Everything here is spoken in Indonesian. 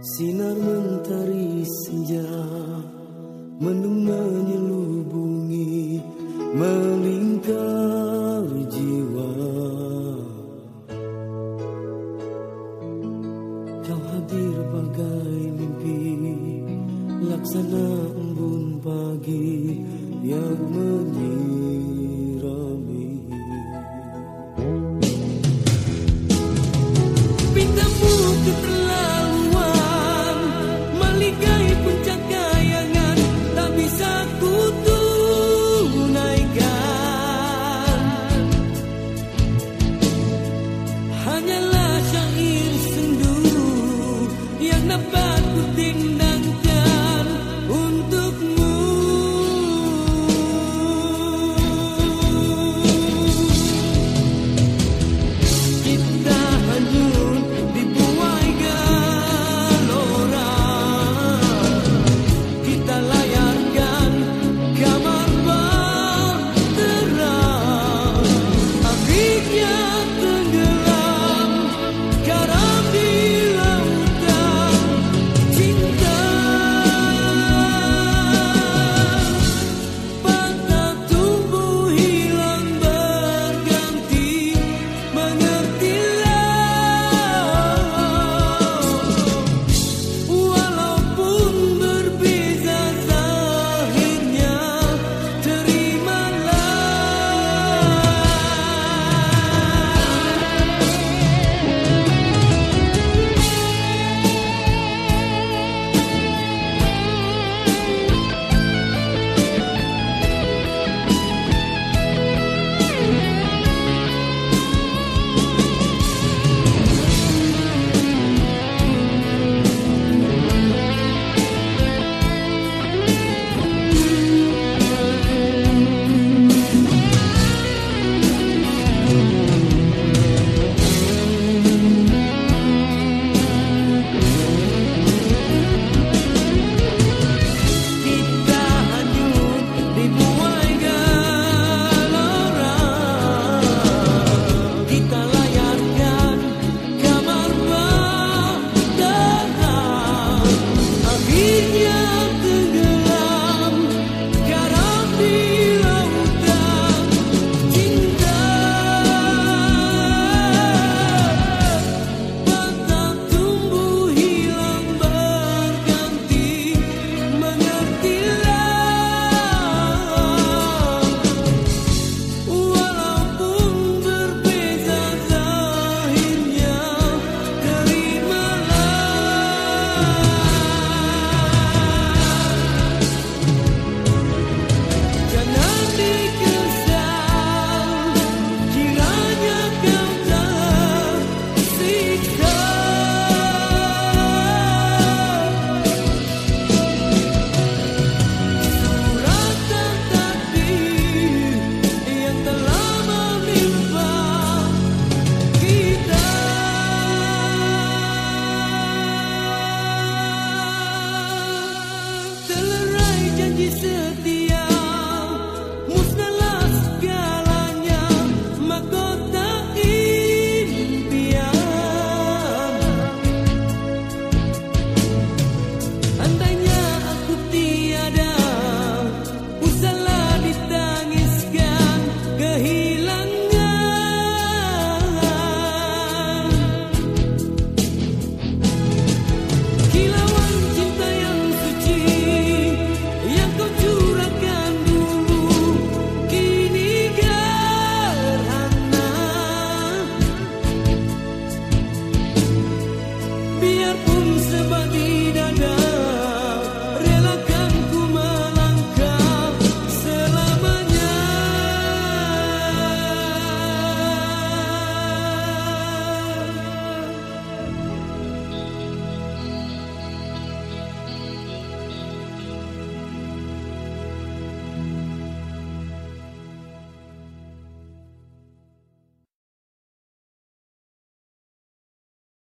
Sinar mentari senja Mendung menyelubungi Melingkar jiwa. Kau hadir bagai mimpi Laksana embun pagi Yang menyirami 定 bize